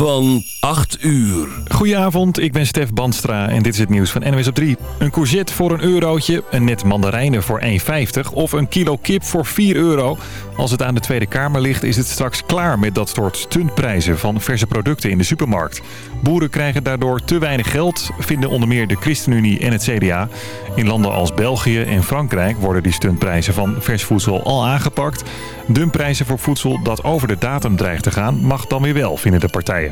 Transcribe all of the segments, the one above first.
van 8 uur. Goedenavond, ik ben Stef Bandstra en dit is het nieuws van NOS op 3. Een courgette voor een eurotje, een net mandarijnen voor 1,50 of een kilo kip voor 4 euro. Als het aan de Tweede Kamer ligt is het straks klaar met dat soort stuntprijzen van verse producten in de supermarkt. Boeren krijgen daardoor te weinig geld, vinden onder meer de ChristenUnie en het CDA. In landen als België en Frankrijk worden die stuntprijzen van vers voedsel al aangepakt. Dumprijzen voor voedsel dat over de datum dreigt te gaan mag dan weer wel, vinden de partijen.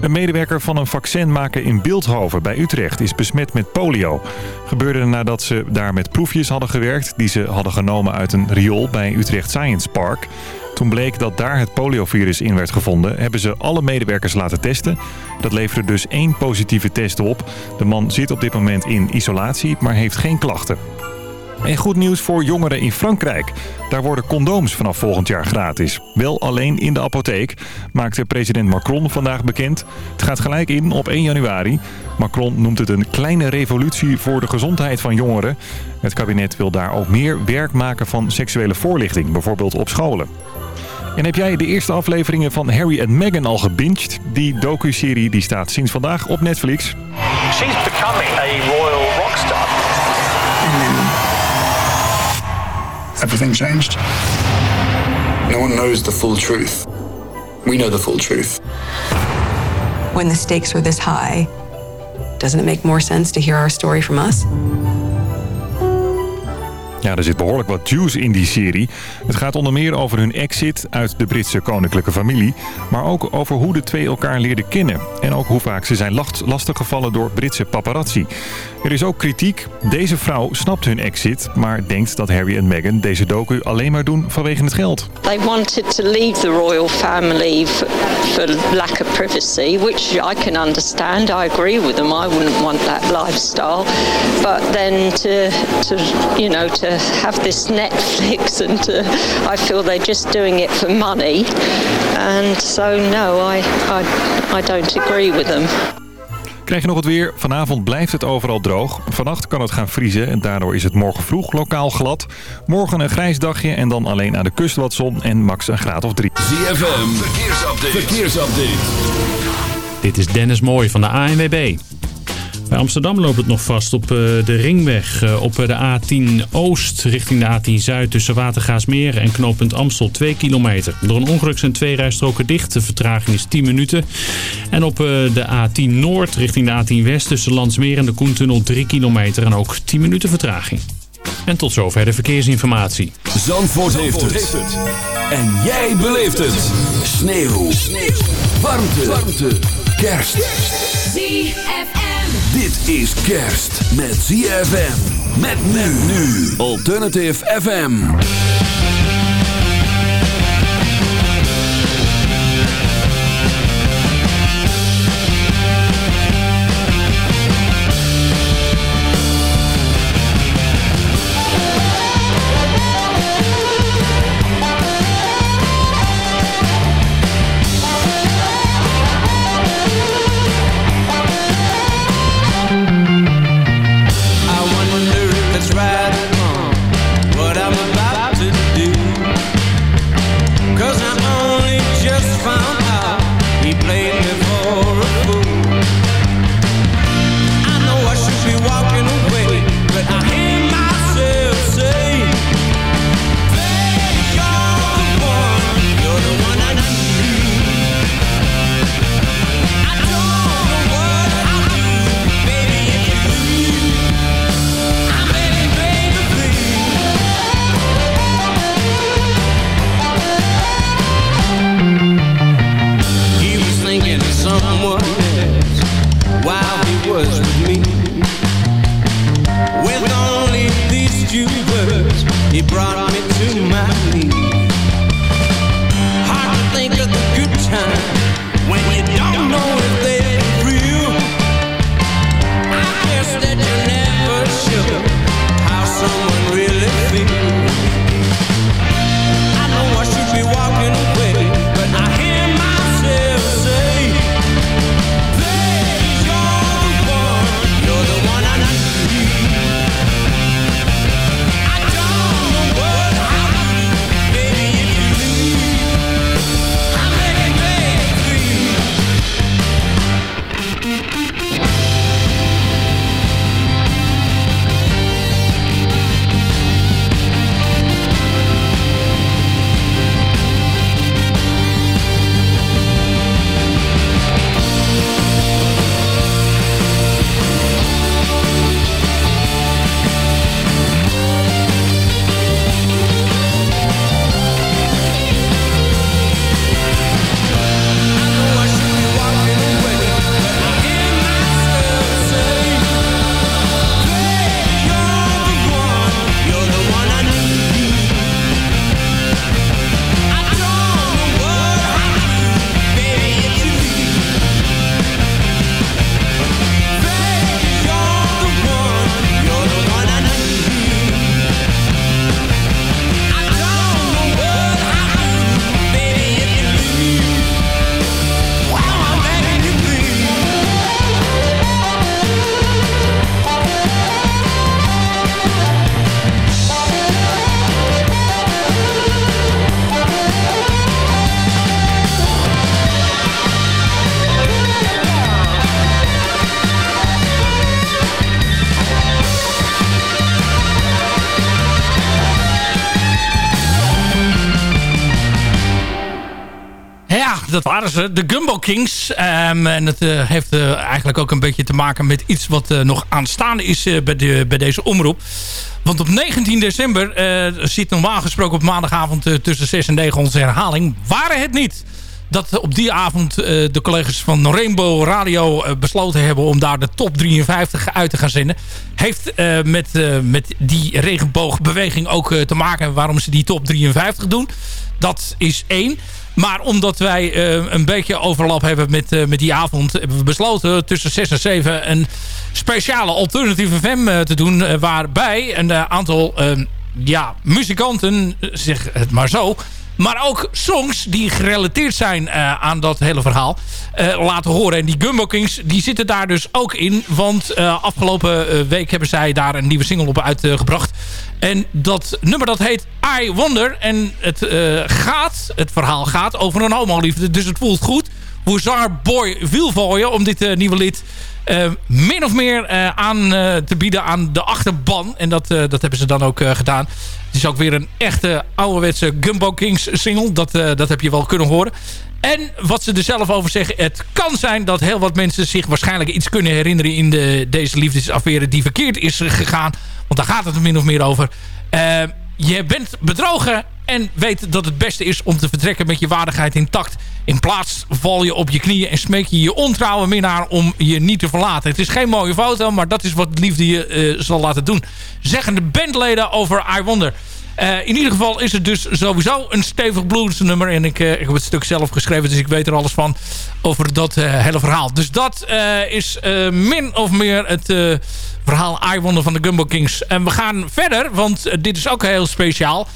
Een medewerker van een vaccinmaker in Beeldhoven bij Utrecht is besmet met polio. Gebeurde nadat ze daar met proefjes hadden gewerkt die ze hadden genomen uit een riool bij Utrecht Science Park. Toen bleek dat daar het poliovirus in werd gevonden, hebben ze alle medewerkers laten testen. Dat leverde dus één positieve test op. De man zit op dit moment in isolatie, maar heeft geen klachten. En goed nieuws voor jongeren in Frankrijk. Daar worden condooms vanaf volgend jaar gratis. Wel alleen in de apotheek, maakte president Macron vandaag bekend. Het gaat gelijk in op 1 januari. Macron noemt het een kleine revolutie voor de gezondheid van jongeren. Het kabinet wil daar ook meer werk maken van seksuele voorlichting, bijvoorbeeld op scholen. En heb jij de eerste afleveringen van Harry en Meghan al gebinged? Die docu-serie die staat sinds vandaag op Netflix. She's becoming a royal everything changed. No one knows the full truth. We know the full truth. When the stakes are this high, doesn't it make more sense to hear our story from us? Ja, er zit behoorlijk wat juice in die serie. Het gaat onder meer over hun exit uit de Britse koninklijke familie. Maar ook over hoe de twee elkaar leerden kennen. En ook hoe vaak ze zijn lastiggevallen door Britse paparazzi. Er is ook kritiek. Deze vrouw snapt hun exit, maar denkt dat Harry en Meghan deze docu alleen maar doen vanwege het geld. They wanted to leave the royal family for, lack of privacy, which I can understand. I agree with them. I wouldn't want that lifestyle. But then to, to you know, to have this Netflix and to, I feel they're just doing it for money. And so no, I, I, I don't agree with them. Krijg je nog het weer. Vanavond blijft het overal droog. Vannacht kan het gaan vriezen en daardoor is het morgen vroeg lokaal glad. Morgen een grijs dagje en dan alleen aan de kust wat zon en max een graad of drie. ZFM, verkeersupdate. verkeersupdate. Dit is Dennis Mooij van de ANWB. Bij Amsterdam loopt het nog vast op de ringweg. Op de A10 Oost richting de A10 Zuid tussen Watergaasmeer en knooppunt Amstel 2 kilometer. Door een ongeluk zijn twee rijstroken dicht. De vertraging is 10 minuten. En op de A10 Noord richting de A10 West tussen Landsmeer en de Koentunnel 3 kilometer en ook 10 minuten vertraging. En tot zover de verkeersinformatie. Zandvoort, heeft, het. En jij beleeft het. Sneeuw. Sneeuw. Warmte. Warmte. Kerst. ZFM. Dit is kerst met ZFM. Met men nu. Alternative FM. Kings. Um, en het uh, heeft uh, eigenlijk ook een beetje te maken met iets wat uh, nog aanstaande is bij, de, bij deze omroep. Want op 19 december zit normaal gesproken op maandagavond tussen 6 en 9 onze herhaling. Waren het niet dat op die avond de collega's van Rainbow Radio besloten hebben om daar de top 53 uit te gaan zenden. Heeft met, met die regenboogbeweging ook te maken waarom ze die top 53 doen. Dat is één. Maar omdat wij uh, een beetje overlap hebben met, uh, met die avond... hebben we besloten tussen 6 en 7 een speciale alternatieve FM uh, te doen... Waarbij een aantal ja, muzikanten, zeg het maar zo... Maar ook songs die gerelateerd zijn uh, aan dat hele verhaal uh, laten horen. En die Gumbo Kings die zitten daar dus ook in. Want uh, afgelopen week hebben zij daar een nieuwe single op uitgebracht. En dat nummer dat heet I Wonder. En het gaat, het verhaal gaat over een homoliefde. Dus het voelt goed hoe Boy Wielvooien om dit nieuwe lied min of meer aan te bieden aan de achterban. En dat, dat hebben ze dan ook gedaan. Het is ook weer een echte ouderwetse Gumbo Kings single. Dat, dat heb je wel kunnen horen. En wat ze er zelf over zeggen. Het kan zijn dat heel wat mensen zich waarschijnlijk iets kunnen herinneren... in de, deze liefdesaffaire die verkeerd is gegaan. Want daar gaat het min of meer over. Je bent bedrogen en weet dat het beste is om te vertrekken met je waardigheid intact. In plaats val je op je knieën en smeek je je ontrouwe minnaar om je niet te verlaten. Het is geen mooie foto, maar dat is wat liefde je uh, zal laten doen. Zeggen de bandleden over I Wonder. Uh, in ieder geval is het dus sowieso een stevig bluesnummer. En ik, uh, ik, heb het stuk zelf geschreven, dus ik weet er alles van over dat hele verhaal. Dus dat is min of meer het verhaal I Wonder van de Gumbo Kings. En we gaan verder, want dit is ook heel speciaal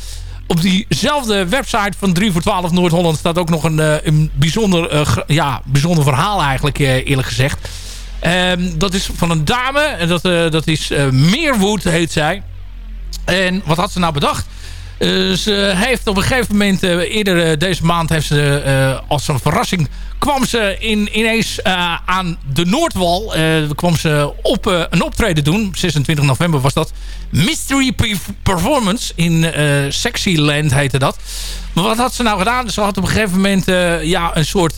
op diezelfde website van 3 voor 12 Noord-Holland staat ook nog een, bijzonder, ja, bijzonder verhaal eigenlijk eerlijk gezegd. Um, dat is van een dame. En dat, dat is Meerwood heet zij. En wat had ze nou bedacht? Ze heeft op een gegeven moment, eerder deze maand, heeft ze als een verrassing kwam ze in, ineens aan de Noordwal. Kwam ze op een optreden doen. 26 november was dat. Mystery Performance in Sexyland heette dat. Maar wat had ze nou gedaan? Ze had op een gegeven moment ja, een soort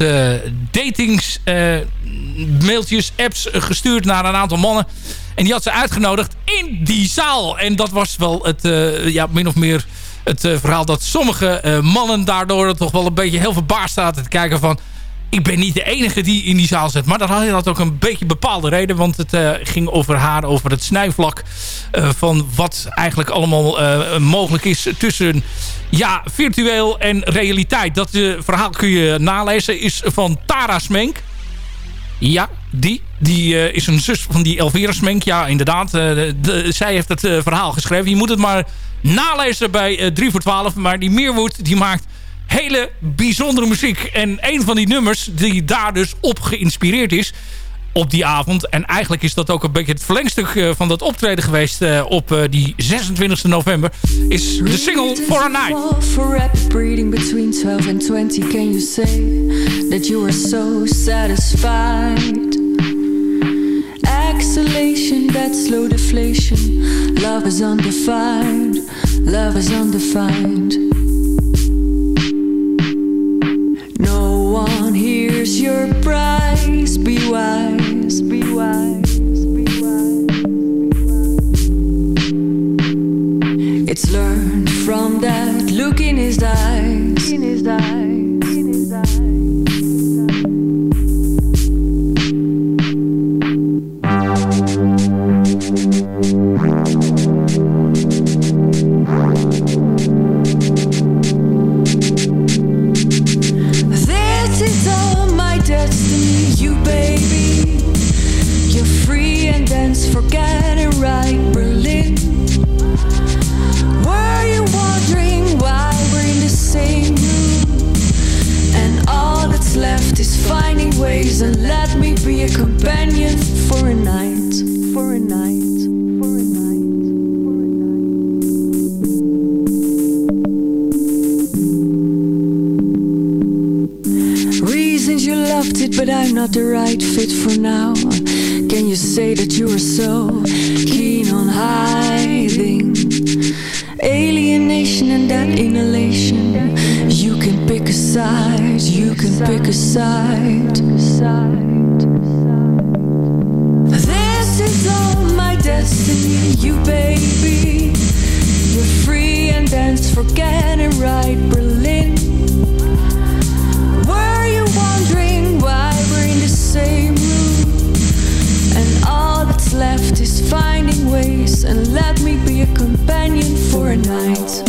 datings mailtjes, apps gestuurd naar een aantal mannen. En die had ze uitgenodigd in die zaal. En dat was wel het, ja, min of meer het verhaal dat sommige mannen daardoor toch wel een beetje heel verbaasd zaten te kijken van ik ben niet de enige die in die zaal zit. Maar dat had ook een beetje bepaalde reden. Want het uh, ging over haar, over het snijvlak. Van wat eigenlijk allemaal mogelijk is tussen ja, virtueel en realiteit. Dat verhaal kun je nalezen. Is van Tara Smenk. Ja, die. Die is een zus van die Elvira Smenk. Ja, inderdaad. De, de, zij heeft het verhaal geschreven. Je moet het maar nalezen bij 3 voor 12. Maar die Meerwood die maakt hele bijzondere muziek. En een van die nummers die daar dus op geïnspireerd is op die avond. En eigenlijk is dat ook een beetje het verlengstuk uh, van dat optreden geweest uh, op uh, die 26 november. Is de single For a Night. For rapid breeding between 12 and 20 Can you say that you are so satisfied? Exhalation, that slow deflation Love is undefined Love is undefined Your price. Be wise, be wise, And let me be a companion for a night, for a night. but I'm not the right fit for now. Can you say that you are so keen on hiding? Alienation and that inhalation you can pick a side, you can pick a side. This is all my destiny, you baby. You're free and dance, forget and right, Berlin. Were you wondering why we're in the same room? And all that's left is finding ways, and let me be a companion for a night.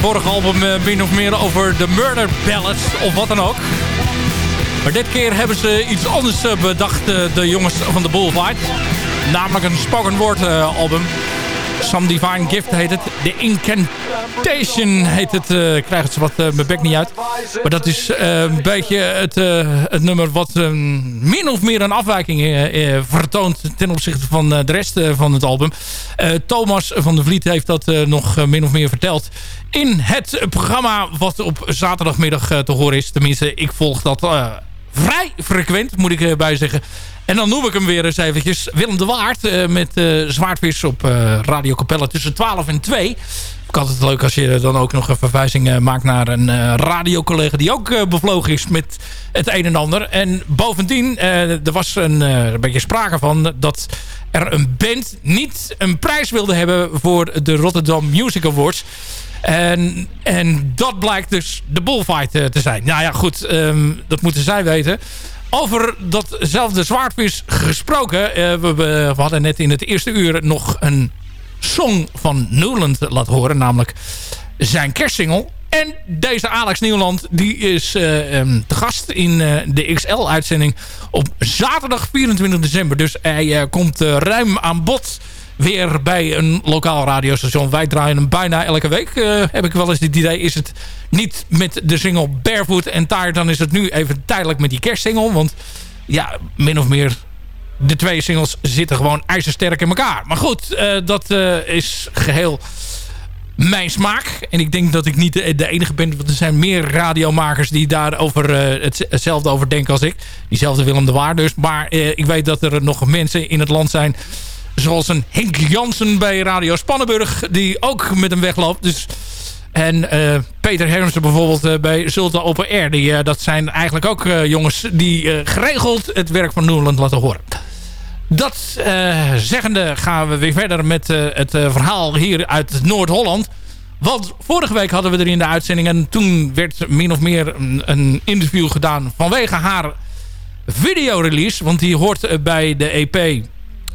Vorige album uh, min of meer over de Murder Ballads of wat dan ook. Maar dit keer hebben ze iets anders uh, bedacht, de jongens van de Bullfight. Namelijk een spoken word album. Some Divine Gift heet het. De Incantation heet het. Uh, krijg het wat uh, mijn bek niet uit. Maar dat is uh, een beetje het, het nummer wat min of meer een afwijking vertoont ten opzichte van de rest van het album. Thomas van der Vliet heeft dat nog min of meer verteld in het programma wat op zaterdagmiddag te horen is. Tenminste, ik volg dat vrij frequent, moet ik erbij zeggen. En dan noem ik hem weer eens eventjes. Willem de Waard uh, met uh, Zwaardvis op uh, Radio Capella tussen 12 en 2. Ik had het leuk als je dan ook nog een verwijzing maakt naar een radiocollega die ook bevlogen is met het een en ander. En bovendien, er was een, een, beetje sprake van dat er een band niet een prijs wilde hebben voor de Rotterdam Music Awards. En, en dat blijkt dus de bullfight te zijn. Nou ja, goed, um, dat moeten zij weten. Over datzelfde zwaardvis gesproken. Uh, we, we, hadden net in het eerste uur nog een song van Newland laten horen. Namelijk zijn kerstsingle. En deze Alex Nieuwland die is uh, te gast in uh, de XL-uitzending op zaterdag 24 december. Dus hij komt ruim aan bod weer bij een lokaal radiostation. Wij draaien hem bijna elke week. Uh, heb ik wel eens het idee. Is het niet met de single Barefoot en Tired. Dan is het nu even tijdelijk met die kerstsingle. Want ja, min of meer de twee singles zitten gewoon ijzersterk in elkaar. Maar goed, uh, dat uh, is geheel mijn smaak. En ik denk dat ik niet de, enige ben. Want er zijn meer radiomakers die daar over, uh, het, hetzelfde over denken als ik. Diezelfde Willem de Waar dus. Maar ik weet dat er nog mensen in het land zijn Zoals een Henk Jansen bij Radio Spannenburg. Die ook met hem wegloopt. Dus, en uh, Peter Hermsen bijvoorbeeld uh, bij Zulta Open Air. Die, uh, dat zijn eigenlijk ook jongens die geregeld het werk van Noorland laten horen. Dat zeggende gaan we weer verder met het verhaal hier uit Noord-Holland. Want vorige week hadden we er in de uitzending... en toen werd min of meer een, een interview gedaan vanwege haar videorelease. Want die hoort bij de EP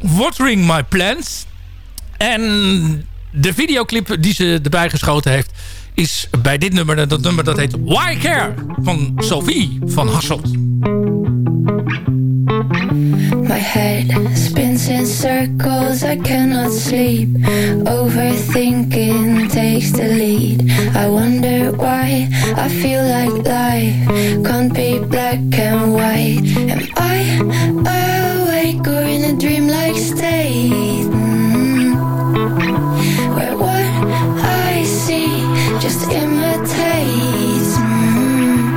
Watering My Plants. En de videoclip die ze erbij geschoten heeft... is bij dit nummer, dat nummer dat heet Why Care... van Sophie van Hasselt. My head spins in circles, I cannot sleep. Overthinking takes the lead. I wonder why I feel like life can't be black and white. Am I awake or in a dreamlike state? Mm. Where what I see just imitates. Mm.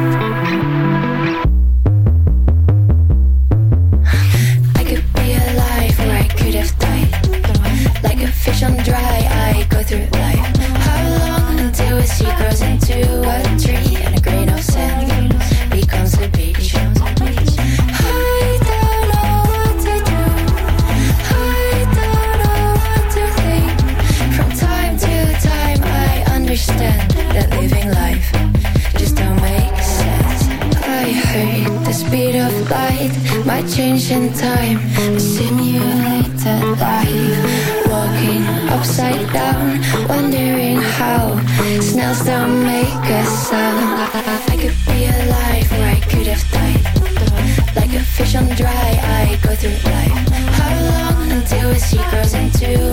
I could be alive or I could have died. Like a fish on dry, I go through life. How long until a seed grows into a tree understand that living life just don't make sense. I heard the speed of light might change in time. A simulated life, walking upside down, wondering how snails don't make a sound. I could be alive or I could have died. Like a fish on dry, I go through life. How long until a seed grows into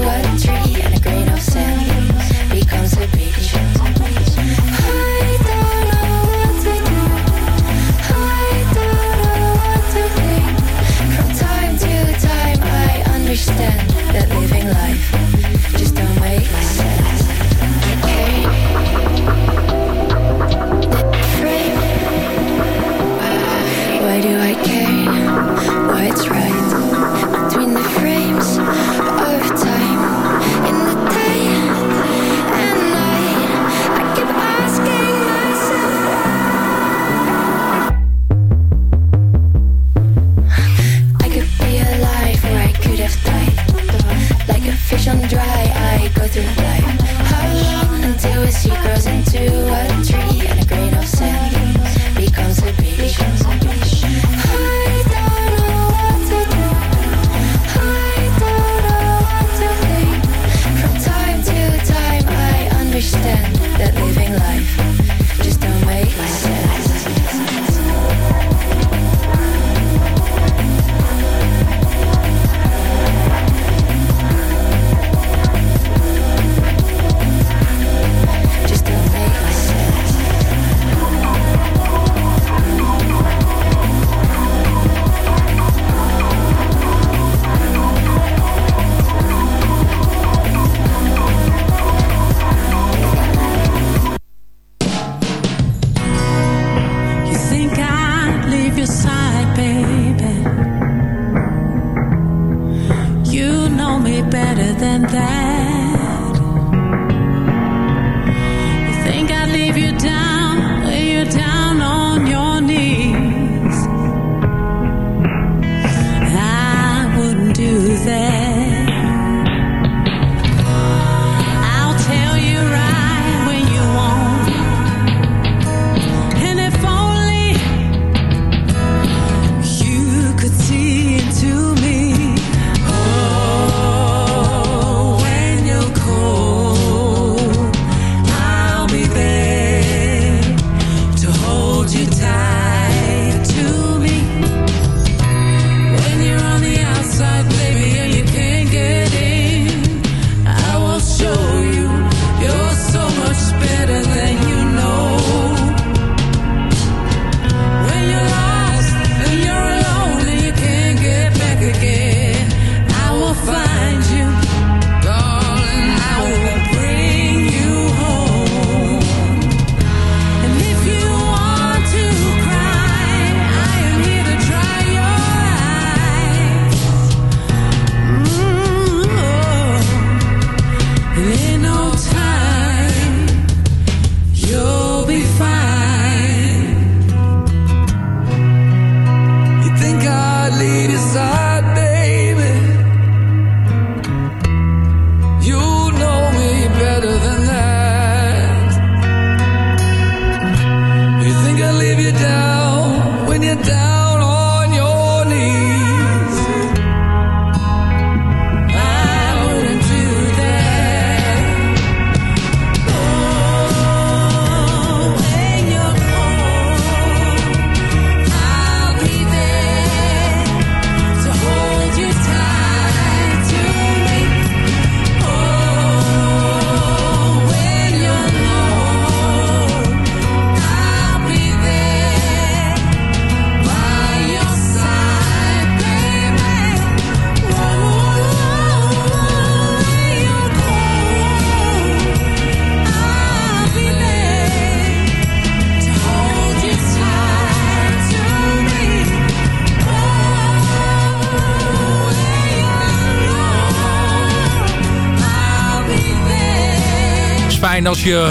fijn als je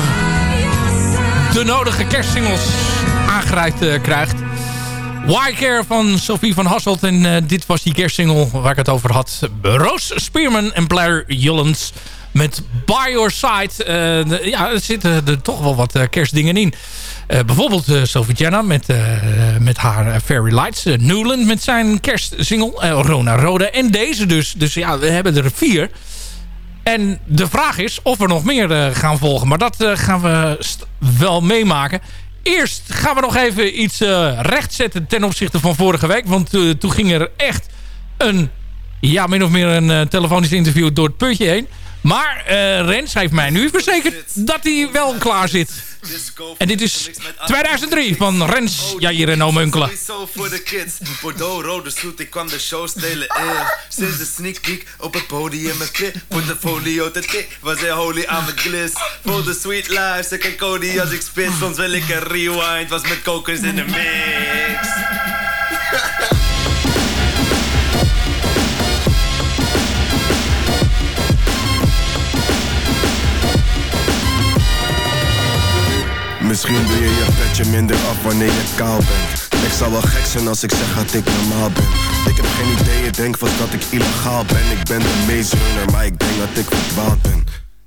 de nodige kerstsingles aangereikt uh, krijgt. Why Care van Sophie van Hasselt. En uh, dit was die kerstsingle waar ik het over had. Roos Spearman en Blair Jullens met By Your Side. Uh, ja, er zitten er toch wel wat kerstdingen in. bijvoorbeeld Sophie Jenna met, met haar Fairy Lights. Newland met zijn kerstsingle. Rona Rode. En deze dus. Dus ja, we hebben er vier. En de vraag is of er nog meer uh, gaan volgen. Maar dat uh, gaan we wel meemaken. Eerst gaan we nog even iets uh, rechtzetten ten opzichte van vorige week. Want toen ging er echt een, ja, min of meer een telefonisch interview door het puntje heen. Maar Rens heeft mij nu verzekerd dat hij wel klaar zit. En dit is 2003 van Rens Jair en Oom Unkelen. voor de kids. Bordeaux, rode zoet, ik kwam de show stelen. Eh. Sinds de sneak peek op het podium met pit. Voor de folio te tik, was hij holy aan mijn glis. Voor de sweet life, zeg ik Cody als ik spit. Soms wil ik een rewind, was met kokers in de mix. Misschien doe je je petje minder af wanneer je kaal bent. Ik zou wel gek zijn als ik zeg dat ik normaal ben. Ik heb geen idee, ik denk vast dat ik illegaal ben. Ik ben de meest maar ik denk dat ik verdwaald ben.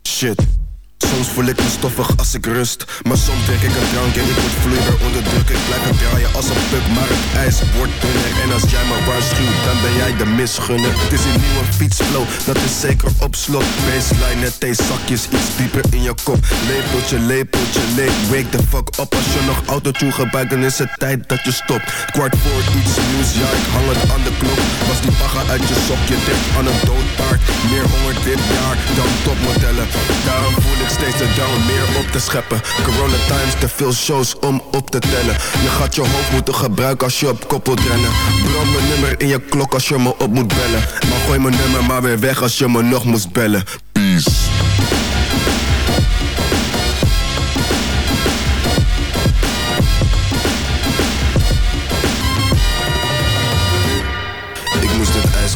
Shit Soms voel ik me stoffig als ik rust. Maar soms drink ik een drank en ik word vloeibaar onder druk. Ik blijf het draaien als een puk, maar het ijs wordt dunner. En als jij me waarschuwt, dan ben jij de misgunner. Het is een nieuwe fietsflow, dat is zeker op slot. Baseline, net deze zakjes, iets dieper in je kop. Lepeltje, lepeltje, leep, wake the fuck op Als je nog autotune gebruikt, dan is het tijd dat je stopt. Kwart voor iets nieuws, ja ik hang het aan de klok. Was die bagger uit je sok, je aan een doodpaard. Meer honger dit jaar dan topmodellen. Daarom voel ik steeds down meer op te scheppen. Corona times, te veel shows om op te tellen. Je gaat je hoofd moeten gebruiken als je op kop wilt rennen. Brand mijn nummer in je klok als je me op moet bellen. Maar gooi mijn nummer maar weer weg als je me nog moest bellen. Peace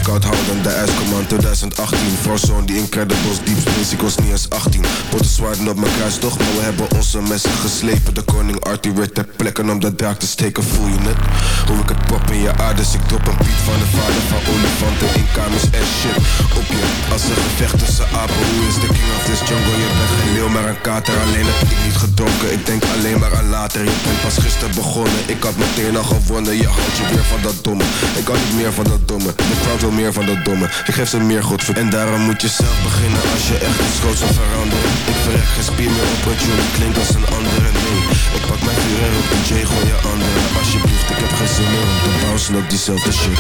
koud houden, de ijscommand 2018 Voor zo'n die Incredibles diep space, ik was niet eens 18 Potten zwaarden op mijn kruis toch, maar we hebben onze messen geslepen. De koning Arthur weer ter plekken om de draak te steken, voel je het? Hoe ik het pop in je aardes, ik drop een beat van de vader van olifanten in kamers en shit. Op je, als een gevecht tussen apen, hoe is de king of this jungle? Je bent geen leeuw, maar een kater, alleen heb ik niet gedronken. Ik denk alleen maar aan later, je bent pas gisteren begonnen. Ik had meteen al gewonnen, je houdt je weer van dat domme. Ik kan niet meer van dat domme, de meer van dat domme. Ik geef ze meer goed En daarom moet je zelf beginnen als je echt iets groots wil veranderen. Ik verrek geen spier meer op wat jullie klinkt als een andere Nee, ik pak mijn vuur en roep DJ gooi je andere. Alsjeblieft, ik heb geen zin meer om te bouncen op diezelfde shit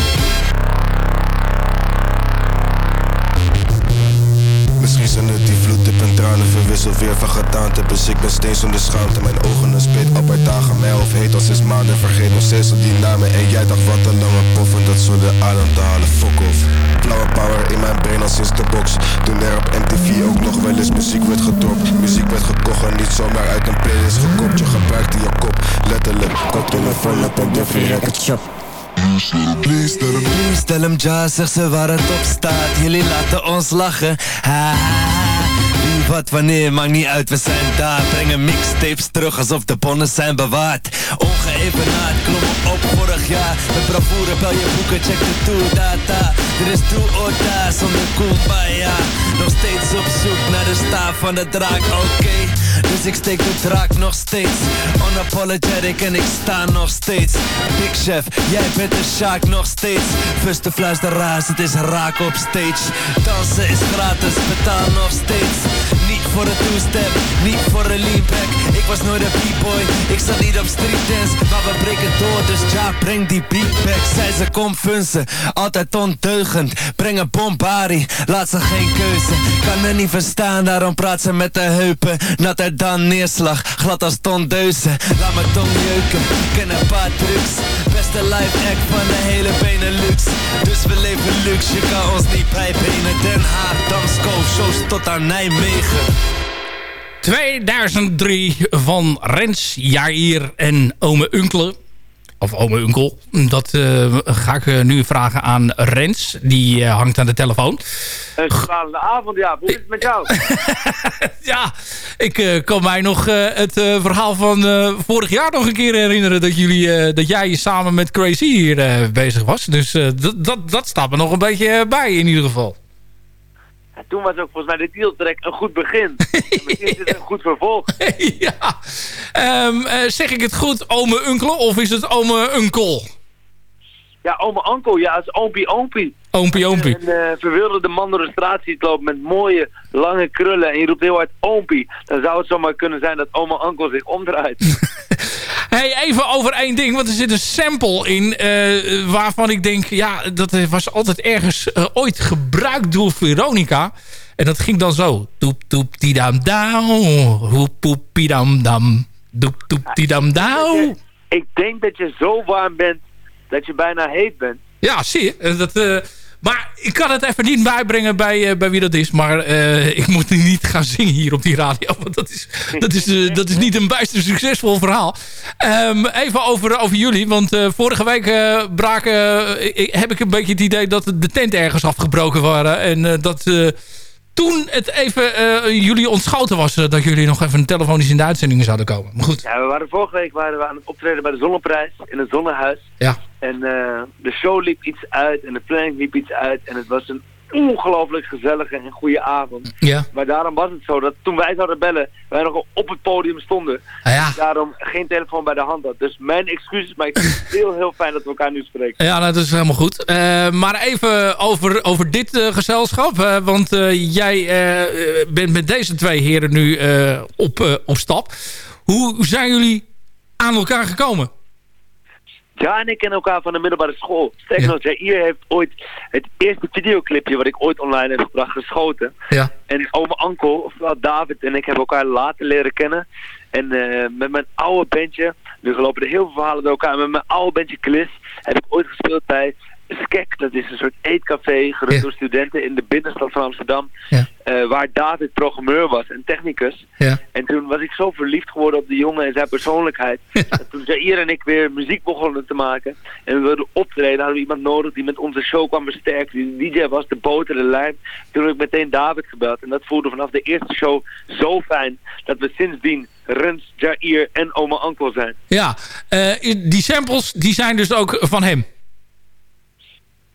Misschien zijn het die vloedtip en tranen verwisseld weer van gedaante. Dus ik ben steeds onder schaamte. Mijn ogen een spit haar dagen. Mij of heet als is maanden. Vergeet nog steeds al die namen. En jij dacht wat een lange poffen Dat zonder adem te halen, fuck off. Flower power in mijn brain als sinds de box. Toen er op MTV ook nog wel eens muziek werd gedropt. Muziek werd gekocht en niet zomaar uit een playlist gekopt. Je gebruikte je kop, letterlijk. Kop in een volle en durf je record shop Please tell hem tell ja, zeg ze waar het op staat. Jullie laten ons lachen. Ha, Wie, wat, wanneer, maakt niet uit, we zijn daar. Brengen mixtapes terug alsof de bonnen zijn bewaard. Ongeëvenaard, klommen op vorig jaar. Met bravoure bel je boeken, check de tour data Er is toe or die, zonder ja. Nog steeds op zoek naar de staaf van de draak, oké Dus ik steek de draak nog steeds. Unapologetic en ik sta nog steeds. Big Chef, jij bent de Sjaak nog steeds. Fuste fluisteraars, het is raak op stage. Dansen is gratis, betaal nog steeds Niet voor een two-step, niet voor een leanback. Ik was nooit een b-boy, ik sta niet op street dance. Maar we breken door, dus ja, breng die beat back. Zij ze kom funsen, altijd ondeugend. Breng een bombari, laat ze geen keuze. Kan er niet verstaan, daarom praat ze met de heupen. Natter dan neerslag, glad als tondeuzen. Laat me tong jeuken, ken een paar trucs. Beste live act van de hele Benelux. Dus we leven luxe, je kan ons niet bijbenen. Den Haag, Damsko, shows tot aan Nijmegen 2003 van Rens Jair en Ome Unkelen. of ome Unkel. Dat eh, ga ik eh, nu vragen aan Rens. Die eh, hangt aan de telefoon. Een stralende avond, ja. Hoe is het met jou? ja, ik kan mij nog het verhaal van vorig jaar nog een keer herinneren... dat, jullie, dat jij samen met Crazy hier bezig was. Dus dat, dat, dat staat me nog een beetje bij in ieder geval. Toen was ook volgens mij de dealtrack een goed begin. en misschien is het een goed vervolg. ja. Ehm, eh, zeg ik het goed, ome Unkel of is het ome Unkel? Ja, oma Anko, ja, het is oompie oompie. Oompie oompie. Een uh, verwilderde man door de straat ziet lopen met mooie, lange krullen en je roept heel hard oompie. Dan zou het zomaar kunnen zijn dat oma Anko zich omdraait. Hey, even over één ding, want er zit een sample in eh, waarvan ik denk, ja, dat was altijd ergens eh, ooit gebruikt door Veronica. En dat ging dan zo. Toep toep tidam dam, hoep poep pidam dam, doep toep tidam dam. Ik denk dat je zo warm bent dat je bijna heet bent. Ja, zie je. Eh, Dat, maar ik kan het even niet bijbrengen bij, eh, bij wie dat is. Maar eh, ik moet niet gaan zingen hier op die radio. Want dat is, dat is, eh, dat is niet een bijster succesvol verhaal. Ehm, even over, over jullie. Want vorige week braken, heb ik een beetje het idee dat de tent ergens afgebroken waren. En dat toen het even jullie ontschoten was... dat jullie nog even telefonisch in de uitzendingen zouden komen. Maar goed. Ja, we waren vorige week waren we aan het optreden bij de Zonneprijs in het Zonnehuis. Ja. En eh, de show liep iets uit en de planning liep iets uit. En het was een ongelooflijk gezellige en goede avond. Ja. Maar daarom was het zo dat toen wij zouden bellen, wij nog op het podium stonden. Ah, ja. Daarom geen telefoon bij de hand had. Dus mijn excuses, maar ik vind het heel, heel fijn dat we elkaar nu spreken. Ja, nou, dat is helemaal goed. Eh, maar even over, over dit eh, gezelschap. want jij bent met deze twee heren nu op, op stap. Hoe zijn jullie aan elkaar gekomen? Ja, en ik ken elkaar van de middelbare school. Sterker nog, Jair heeft ooit het eerste videoclipje wat ik ooit online heb gebracht geschoten. Ja. En oma Anko, oftewel David en ik hebben elkaar later leren kennen. En eh, met mijn oude bandje, nu lopen er heel veel verhalen door elkaar. Met mijn oude bandje Klis heb ik ooit gespeeld bij Skek. Dat is een soort eetcafé gerund door studenten in de binnenstad van Amsterdam. Eh, waar David programmeur was en technicus. Ja. En toen was ik zo verliefd geworden op die jongen en zijn persoonlijkheid. Dat toen Jair en ik weer muziek begonnen te maken. En we wilden optreden. Hadden we iemand nodig die met onze show kwam versterken. Die de DJ was, de boter, de lijn. Toen heb ik meteen David gebeld. En dat voelde vanaf de eerste show zo fijn. Dat we sindsdien Rens, Jair en oma Ankel zijn. Ja, eh, die samples die zijn dus ook van hem.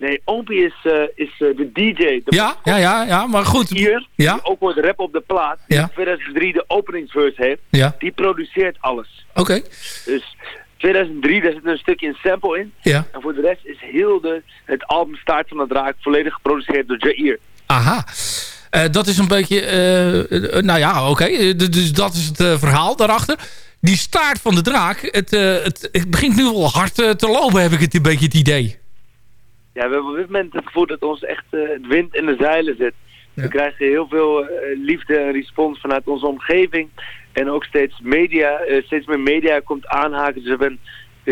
Nee, Oompie is, eh, is eh, de DJ. De Ja, ja, ja, ja, maar goed. Hier, Ja. ook wordt rap op de plaat. Die Ja. in 2003 de openingsverse heeft. Ja. Die produceert alles. Oké. Dus 2003, daar zit een stukje een sample in. Ja. En voor de rest is heel de, het album Staart van de Draak volledig geproduceerd door Jair. Aha. Eh, dat is een beetje... nou ja, oké. Dus dat is het verhaal daarachter. Die staart van de draak, het, het, het begint nu wel hard te lopen, heb ik het een beetje het idee. Ja, we hebben op dit moment het gevoel dat ons echt eh, het wind in de zeilen zit. We krijgen heel veel eh, liefde en respons vanuit onze omgeving. En ook steeds media, eh, steeds meer media komt aanhaken. Dus we hebben een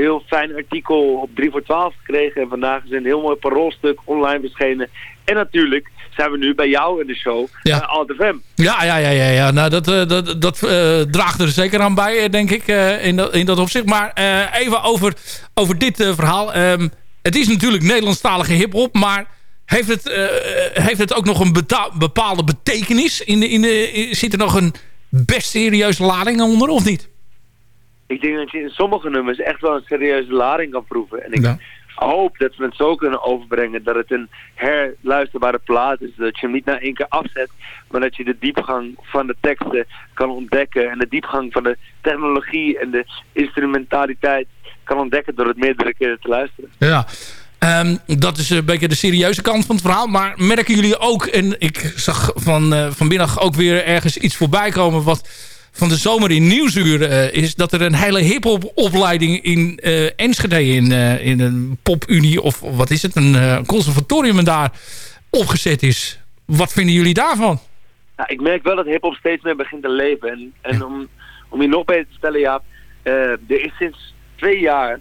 heel fijn artikel op 3 voor 12 gekregen. En vandaag is een heel mooi paroolstuk online verschenen. En natuurlijk zijn we nu bij jou in de show, Ja. bij Alt FM. Ja, ja, ja, ja, ja. Nou, dat, dat, dat draagt er zeker aan bij, denk ik, in, dat, in dat opzicht. Maar even over, over dit verhaal. Ehm, het is natuurlijk Nederlandstalige hiphop, maar heeft het, eh, heeft het ook nog een bepaalde betekenis? In de, in de, zit er nog een best serieuze lading onder, of niet? Ik denk dat je in sommige nummers echt wel een serieuze lading kan proeven. En ik Ja. hoop dat we het zo kunnen overbrengen dat het een herluisterbare plaat is. Dat je hem niet na één keer afzet, maar dat je de diepgang van de teksten kan ontdekken. En de diepgang van de technologie en de instrumentaliteit kan ontdekken door het meerdere keren te luisteren. Ja. Ehm, dat is een beetje de serieuze kant van het verhaal. Maar merken jullie ook, en ik zag van, eh, vanmiddag ook weer ergens iets voorbij komen... wat van de zomer in Nieuwsuur eh, is... dat er een hele hiphop opleiding in eh, Enschede... in, in een popunie of wat is het, een conservatorium daar opgezet is. Wat vinden jullie daarvan? Nou, ik merk wel dat hip-hop steeds meer begint te leven. En, en om, om je nog beter te stellen, Jaap, eh, er is sinds twee jaar,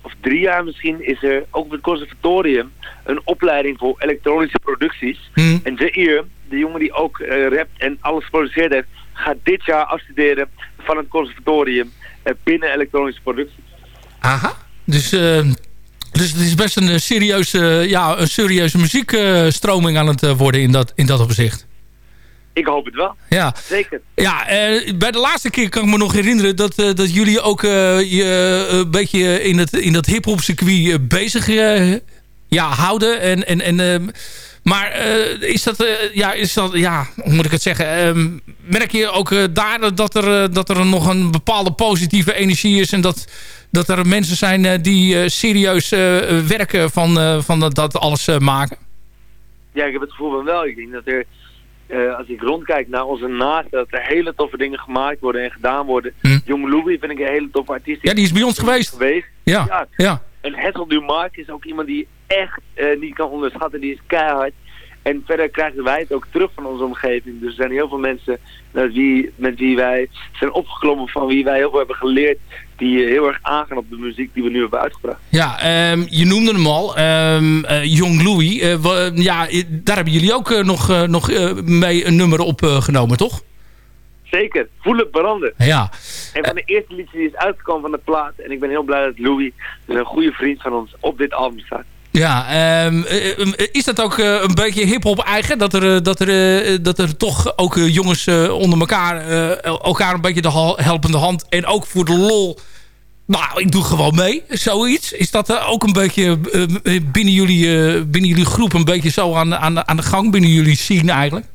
of drie jaar misschien, is er ook op het conservatorium een opleiding voor elektronische producties. Hmm. En Jair, de jongen die ook eh, rapt en alles geproduceerd heeft, gaat dit jaar afstuderen van het conservatorium eh, binnen elektronische producties. Aha. Dus, eh, dus het is best een serieuze, ja, een serieuze muziekstroming aan het worden in dat, in dat opzicht. Ik hoop het wel. Ja. Zeker. Ja, eh, bij de laatste keer kan ik me nog herinneren dat, eh, dat jullie ook eh, je een beetje in, het, in dat hip-hop circuit bezig ja, houden. En, en, en, ehm, maar is dat, ja, is dat, ja, hoe moet ik het zeggen? Ehm, merk je ook daar dat er, dat er nog een bepaalde positieve energie is en dat, dat er mensen zijn die serieus werken van, van dat alles maken? Ja, ik heb het gevoel van wel. Ik denk dat er eh, als ik rondkijk naar onze naasten, dat er hele toffe dingen gemaakt worden en gedaan worden. Hm. Jong Louis vind ik een hele toffe artiest. Ja, die is bij ons geweest. geweest. Ja, ja. ja. En Hessel Dumark is ook iemand die echt uh, niet kan onderschatten. Die is keihard. En verder krijgen wij het ook terug van onze omgeving. Dus er zijn heel veel mensen met wie, met wie wij zijn opgeklommen, van wie wij heel veel hebben geleerd. Die heel erg aangaan op de muziek die we nu hebben uitgebracht. Ja, ehm, je noemde hem al. Um, Jong Louis. Uh, ja, daar hebben jullie ook uh, nog, nog mee een nummer opgenomen, toch? Zeker. Voel het branden. Ja. En van de eerste liedjes die is uitgekomen van de plaat. En ik ben heel blij dat Louis, een goede vriend van ons, op dit album staat. Ja, um, is dat ook een beetje hip-hop eigen? Dat er, dat, er, dat er toch ook jongens onder elkaar elkaar een beetje de helpende hand en ook voor de lol. Nou, ik doe gewoon mee, zoiets. Is dat ook een beetje binnen, jullie, binnen jullie groep een beetje zo aan, aan, aan de gang, binnen jullie scene eigenlijk?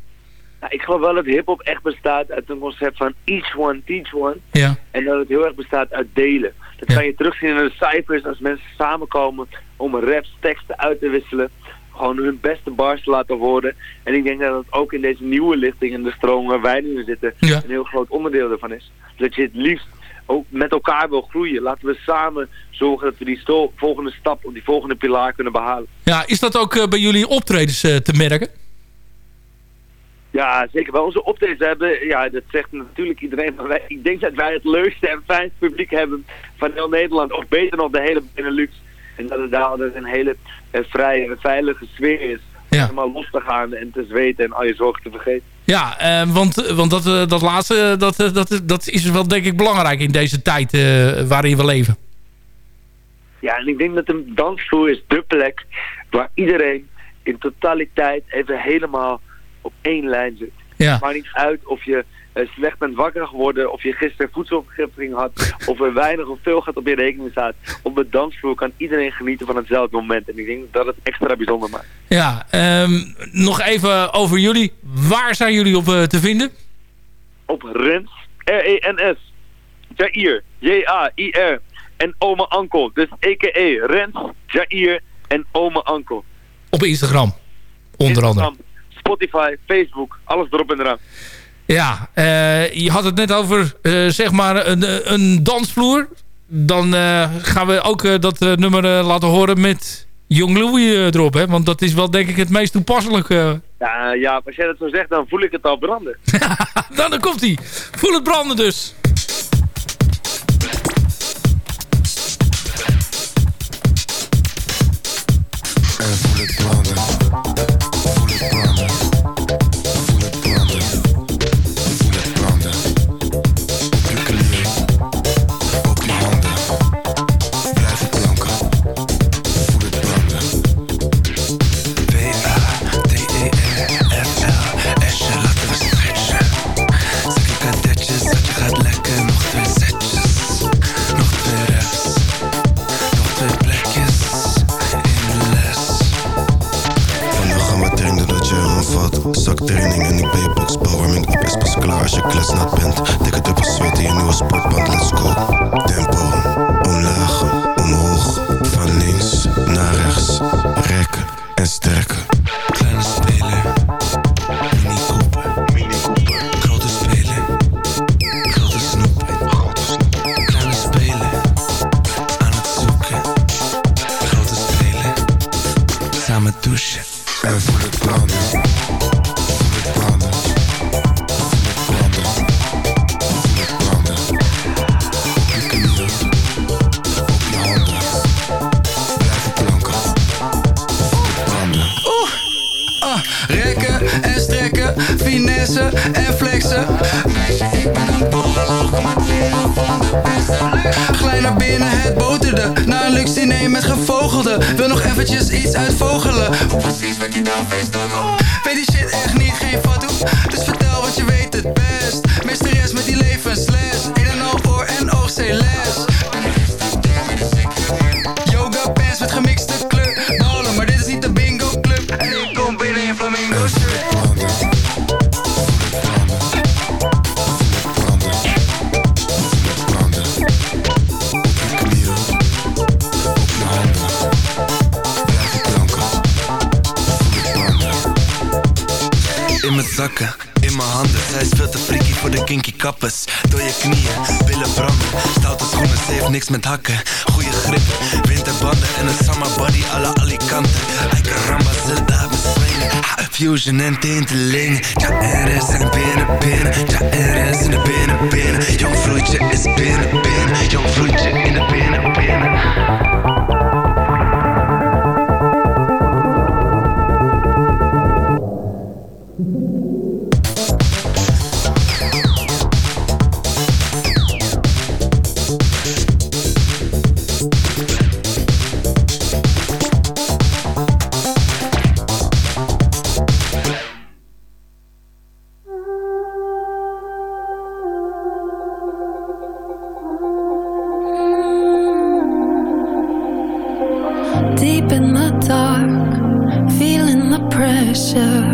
Nou, ik geloof wel dat hip-hop echt bestaat uit een concept van each one, teach one. Ja. En dat het heel erg bestaat uit delen. Dat kan je terugzien in de cijfers als mensen samenkomen om raps, teksten uit te wisselen. Gewoon hun beste bars te laten horen. En ik denk dat dat ook in deze nieuwe lichting en de stroom waar wij nu in zitten een heel groot onderdeel ervan is. Dat je het liefst ook met elkaar wil groeien. Laten we samen zorgen dat we die volgende stap die volgende pilaar kunnen behalen. Ja, is dat ook uh, bij jullie optredens uh, te merken? Ja, zeker. Bij onze optredens hebben, ja, dat zegt natuurlijk iedereen. Maar wij, ik denk dat wij het leukste en fijnste publiek hebben van heel Nederland. Of beter nog de hele Benelux. En dat het daar altijd een hele uh, vrije en veilige sfeer is. Ja. Om helemaal los te gaan en te zweten en al je zorgen te vergeten. Ja, uh, want, want dat, uh, dat laatste, dat, dat, dat is wel denk ik belangrijk in deze tijd waarin we leven. Ja, en ik denk dat een dansvloer is de plek waar iedereen in totaliteit even helemaal op één lijn zit. Ja. Maar niet uit of je uh, slecht bent wakker geworden, of je gisteren voedselvergiftiging had, of er weinig of veel gaat op je rekening staat. Op de dansvloer kan iedereen genieten van hetzelfde moment. En ik denk dat het extra bijzonder maakt. Ja, um, nog even over jullie. Waar zijn jullie op uh, te vinden? Op Rens, R-E-N-S, Jair, J-A-I-R en Oma Ankel. Dus a.k.a. Rens, Jair en Oma Ankel. Op Instagram, onder Instagram, andere. Spotify, Facebook, alles erop en eraan. Ja, uh, je had het net over uh, zeg maar een, een dansvloer. Dan uh, gaan we ook dat nummer laten horen met Jong Louis erop. Hè? Want dat is wel denk ik het meest toepasselijk. Ja, ja, als jij dat zo zegt, dan voel ik het al branden. dan, dan komt hij. Voel het branden dus. En voel het branden. Voel het branden. Voel het branden. Voel het branden. Je knieën. Op je handen. Blijf. Oeh, ah, rekken en strekken, finesse en flexen. Ik ben een maar de. Glij naar binnen, het boterde. Na een luxe diner met gevogelde. Wil nog eventjes iets uitvogelen. Precies wat je nou feest Weet die shit echt niet, geen foto. Dus vertel wat je weet het best. Meesteres met die levensles. Een en al oor en oog les Door je knieën, billen branden Stoute schoenen, ze heeft niks met hakken. Goeie grip, winterbanden En een summer body à la Alicante. Ay caramba, swingen Ha, Fusion en tinteling. Ja, er is in de binnen, binnen Ja, er is in de binnen, binnen Jong vloeitje is binnen, binnen. Jong vloeitje in de binnen, binnen pressure.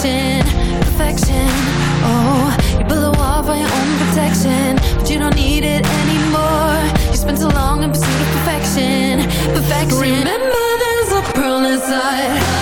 Perfection, perfection. Oh, you build a wall for your own protection, but you don't need it anymore. You spent so long in pursuit of perfection, perfection. Remember, there's a pearl inside.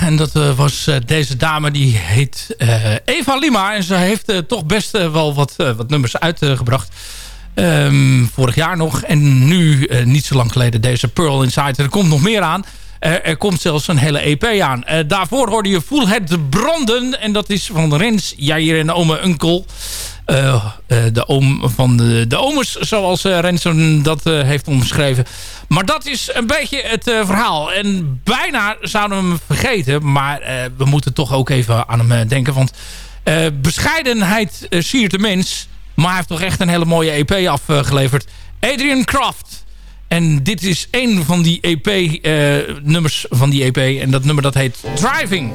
En dat eh, was eh, deze dame die heet eh, Eva Lima. En ze heeft toch best wel wat, wat nummers uitgebracht. Ehm, vorig jaar nog. En nu, niet zo lang geleden, deze Pearl Inside. Er komt nog meer aan. Er komt zelfs een hele EP aan. Daarvoor hoorde je Voel het branden. En dat is van Rens, Jair en Ome Unkel. De oom van de, de omes, zoals Rensen dat heeft omschreven. Maar dat is een beetje het eh, verhaal. En bijna zouden we hem vergeten. Maar eh, we moeten toch ook even aan hem eh, denken. Want bescheidenheid siert de mens. Maar hij heeft toch echt een hele mooie EP afgeleverd. Adrian Kraft. En dit is een van die EP-nummers van die EP. En dat nummer dat heet Driving.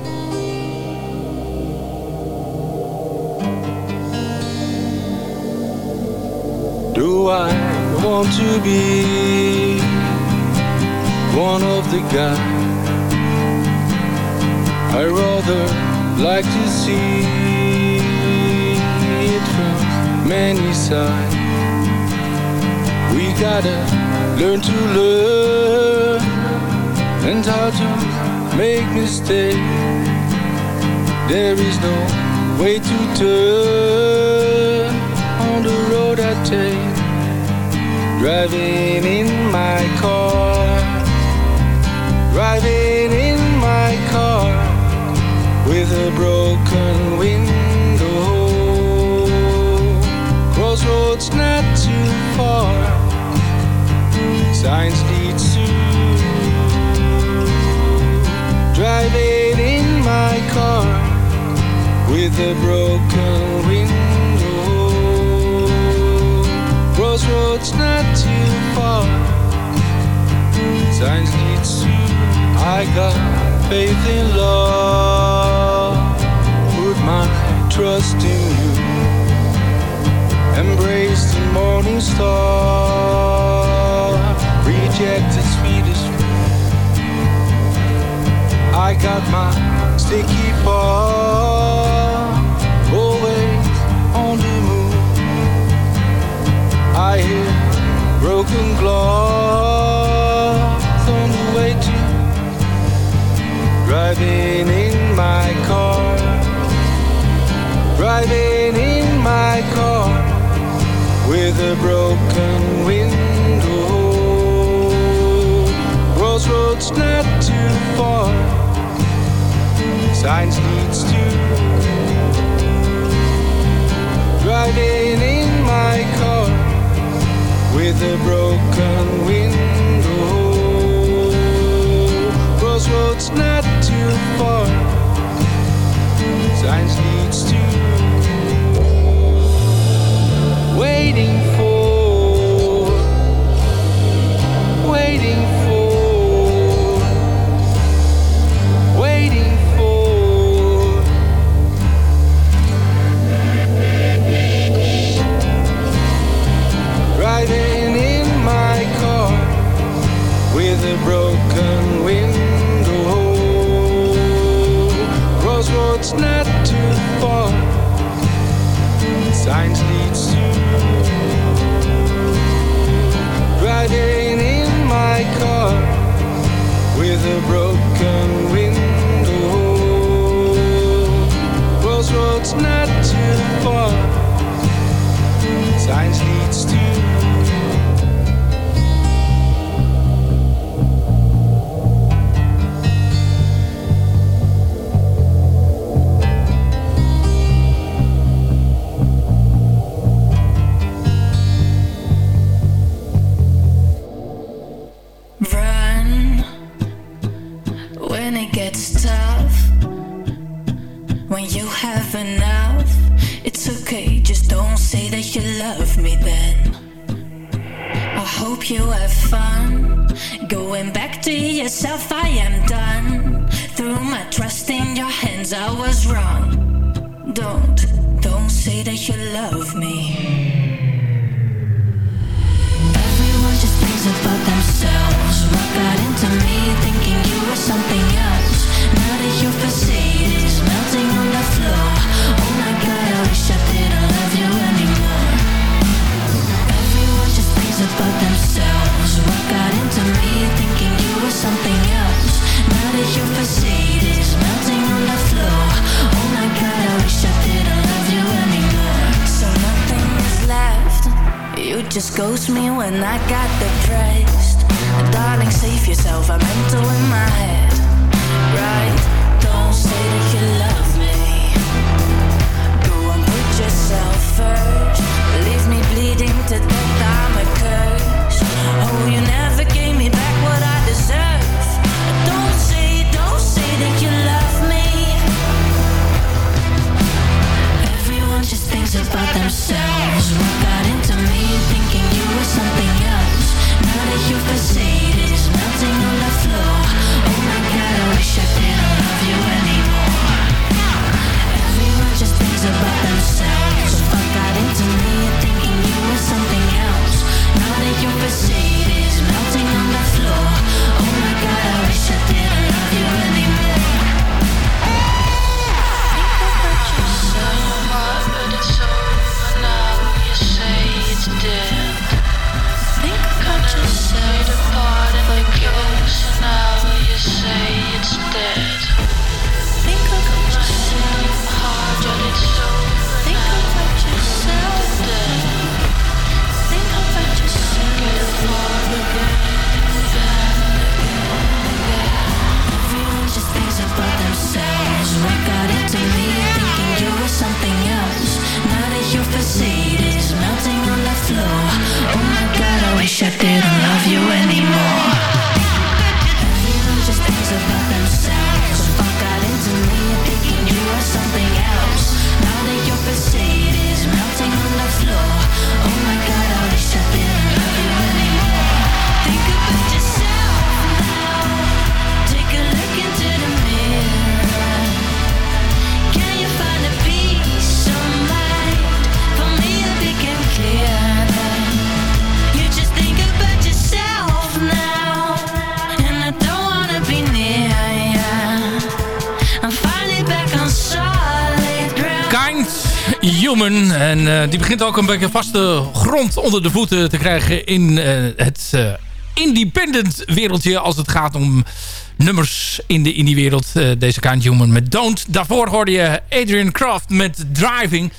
Do I want to be one of the guys I rather like to see it from many sides. We gotta learn to learn and how to make mistakes. There is no way to turn on the road I take. Driving in my car Driving in my car With a broken window. Crossroads not too far. Signs lead to Driving in my car With a broken window. Crossroads not too far. Signs lead to I got faith in love. Put my trust in you. Embrace the morning star. Reject the sweetest I got my sticky paw. Always on the move. I hear broken glass Driving in my car. Driving in my car With a broken window. Crossroads not too far. Signs leads to Driving in my car With a broken window Crossroads not too far. Signs leads to Waiting for Waiting Riding in my car With a broken window. Crossroads not too far love me then. I hope you have fun. Going back to yourself, I am done. Threw my trust in your hands, I was wrong. Don't, don't say that you love me. Everyone just thinks about themselves. What got into me thinking you were something when I got depressed. Darling, save yourself. I'm mental in my head. Right? Don't say that you love me. Go and put yourself first. Leave me bleeding to death. I'm a curse. Oh, you never gave me back what I deserve. Don't say, don't say that you love me. Everyone just thinks about themselves. you've been Wish I didn't love you anymore. En eh, die begint ook een beetje vaste grond onder de voeten te krijgen in eh, het eh, independent wereldje. Als het gaat om nummers in de indie wereld. deze Kind Human met Don't. Daarvoor hoorde je Adrian Kraft met Driving.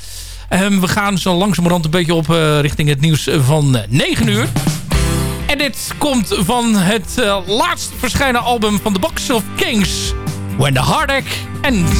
En we gaan zo langzamerhand een beetje op richting het nieuws van 9 uur. En dit komt van het laatst verschijnen album van The Box of Kings. When the Heartache Ends.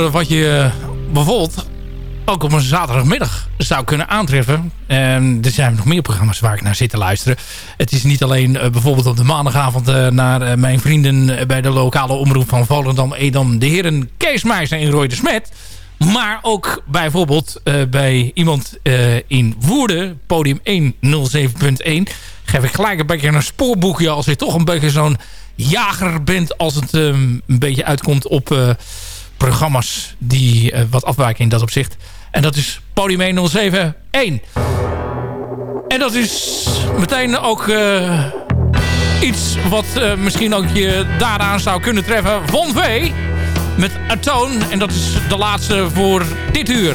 wat je eh, bijvoorbeeld ook op een zaterdagmiddag zou kunnen aantreffen. En er zijn nog meer programma's waar ik naar zit te luisteren. Het is niet alleen eh, bijvoorbeeld op de maandagavond... Eh, naar mijn vrienden bij de lokale omroep van Volendam... Edam de heren Keesmeijs en Roy de Smet. Maar ook bijvoorbeeld bij iemand in Woerden... podium 107.1... geef ik gelijk een beetje een spoorboekje... als je toch een beetje zo'n jager bent... als het ehm, een beetje uitkomt op programma's die eh, wat afwijken in dat opzicht. En dat is podium 107.1. En dat is meteen ook eh, iets wat eh, misschien ook je daaraan zou kunnen treffen. Von V met Atone. En dat is de laatste voor dit uur.